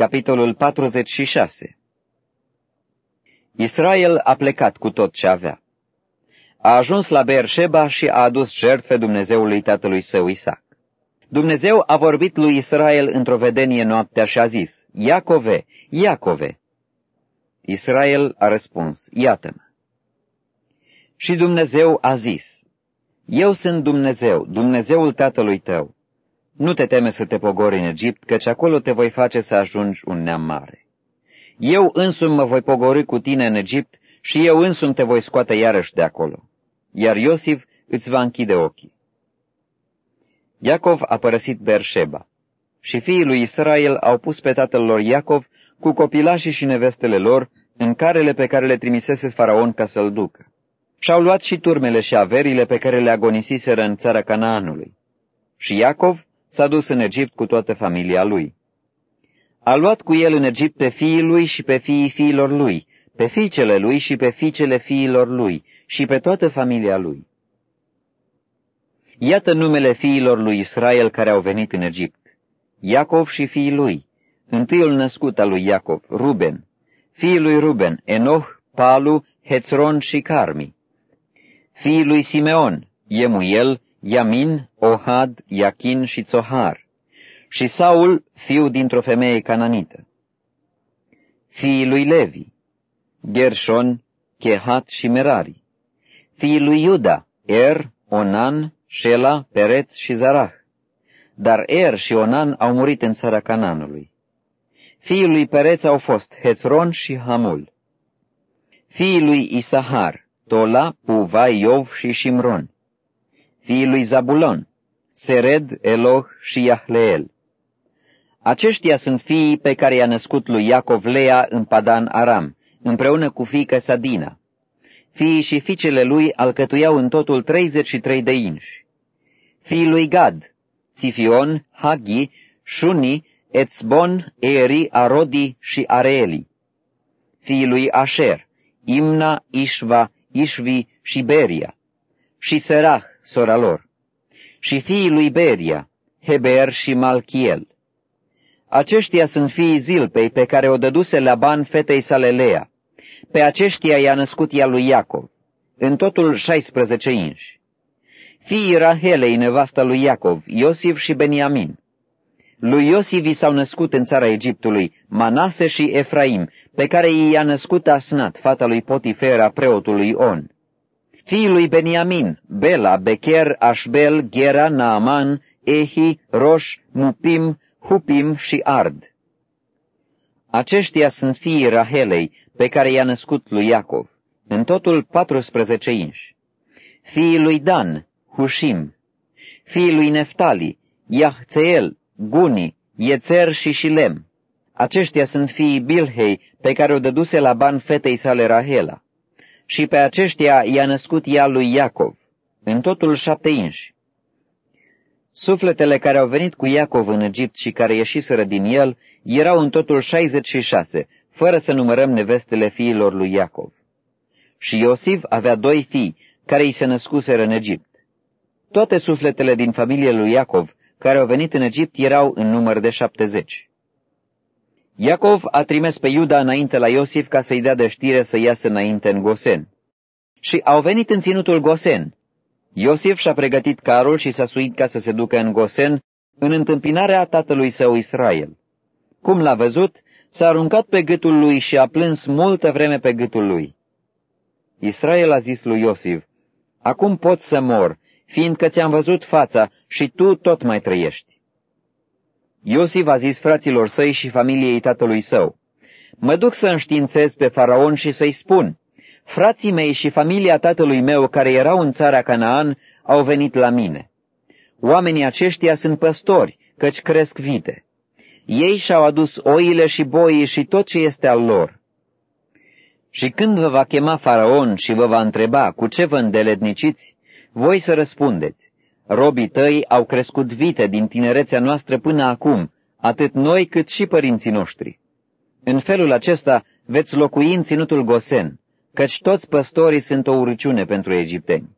Capitolul 46 Israel a plecat cu tot ce avea. A ajuns la Beersheba și a adus jertfe Dumnezeului tatălui său Isaac. Dumnezeu a vorbit lui Israel într-o vedenie noaptea și a zis, Iacove, Iacove. Israel a răspuns, Iată-mă. Și Dumnezeu a zis, Eu sunt Dumnezeu, Dumnezeul tatălui tău. Nu te teme să te pogori în Egipt, căci acolo te voi face să ajungi un neam mare. Eu însumi mă voi pogori cu tine în Egipt și eu însumi te voi scoate iarăși de acolo. Iar Iosif îți va închide ochii. Iacov a părăsit Berșeba și fiii lui Israel au pus pe tatăl lor Iacov cu copilașii și nevestele lor în carele pe care le trimisese faraon ca să-l ducă. Și-au luat și turmele și averile pe care le agonisiseră în țara Canaanului. Și Iacov s-a dus în Egipt cu toată familia lui. A luat cu el în Egipt pe fiii lui și pe fiii fiilor lui, pe fiicele lui și pe fiicele fiilor lui și pe toată familia lui. Iată numele fiilor lui Israel care au venit în Egipt. Iacov și fiii lui, întâiul născut al lui Iacov, Ruben, fiii lui Ruben, Enoch, Palu, Hețron și Carmi, fiii lui Simeon, Yemuel, Yamin, Ohad, Iachin și Zohar, și Saul, fiu dintr-o femeie cananită. Fiii lui Levi, Gershon, Chehat și Merari. Fiii lui Iuda, Er, Onan, Shela, Pereț și Zarah. Dar Er și Onan au murit în țara Cananului. Fiii lui Pereț au fost Hezron și Hamul. Fiii lui Isahar, Tola, Puva, Iov și Shimron. Fiii lui Zabulon, Sered, Eloh și Yahleel. Aceștia sunt fiii pe care i-a născut lui Iacov Lea în Padan Aram, împreună cu fiica Sadina. Fiii și fiicele lui alcătuiau în totul 33 de inși. Fiii lui Gad, Țifion, Hagi, Shuni, Etzbon, Eri, Arodi și Areeli. Fiii lui Asher, Imna, Ishva, Ishvi și Beria. Și Serah, sora lor. Și fiii lui Beria, Heber și Malchiel. Aceștia sunt fiii Zilpei pe care o dăduse Laban fetei sale Lea. Pe aceștia i-a născut ea lui Iacov, în totul 16 inși. Fiii Rahelei, nevasta lui Iacov, Iosif și Beniamin. Lui Iosif i s-au născut în țara Egiptului Manase și Efraim, pe care i-a născut Asnat, fata lui Potifera, preotului On. Fiii lui Beniamin, Bela, Becher, Ashbel, Gera, Naaman, Ehi, Roș, Mupim, Hupim și Ard. Aceștia sunt fiii Rahelei, pe care i-a născut lui Iacov, în totul 14 inși. Fiii lui Dan, Hushim, fiii lui Neftali, Iahțeel, Guni, Iețer și Shilem. Aceștia sunt fiii Bilhei, pe care o dăduse la ban fetei sale Rahela. Și pe aceștia i-a născut ea lui Iacov, în totul șapte inși. Sufletele care au venit cu Iacov în Egipt și care ieșiseră din el erau în totul 66, fără să numărăm nevestele fiilor lui Iacov. Și Iosif avea doi fii, care îi se născuseră în Egipt. Toate sufletele din familia lui Iacov, care au venit în Egipt, erau în număr de șaptezeci. Iacov a trimis pe Iuda înainte la Iosif ca să-i dea de știre să iasă înainte în Gosen. Și au venit în ținutul Gosen, Iosif și-a pregătit carul și s-a suit ca să se ducă în Gosen, în întâmpinarea tatălui său Israel. Cum l-a văzut, s-a aruncat pe gâtul lui și a plâns multă vreme pe gâtul lui. Israel a zis lui Iosif, Acum pot să mor, fiindcă ți-am văzut fața și tu tot mai trăiești. Iosif a zis fraților săi și familiei tatălui său, Mă duc să înștiințez pe faraon și să-i spun, Frații mei și familia tatălui meu care erau în țara Canaan au venit la mine. Oamenii aceștia sunt păstori, căci cresc vite. Ei și-au adus oile și boii și tot ce este al lor. Și când vă va chema faraon și vă va întreba cu ce vă îndeletniciți, voi să răspundeți. Robii tăi au crescut vite din tinerețea noastră până acum, atât noi cât și părinții noștri. În felul acesta veți locui în ținutul Gosen, căci toți păstorii sunt o urăciune pentru egipteni.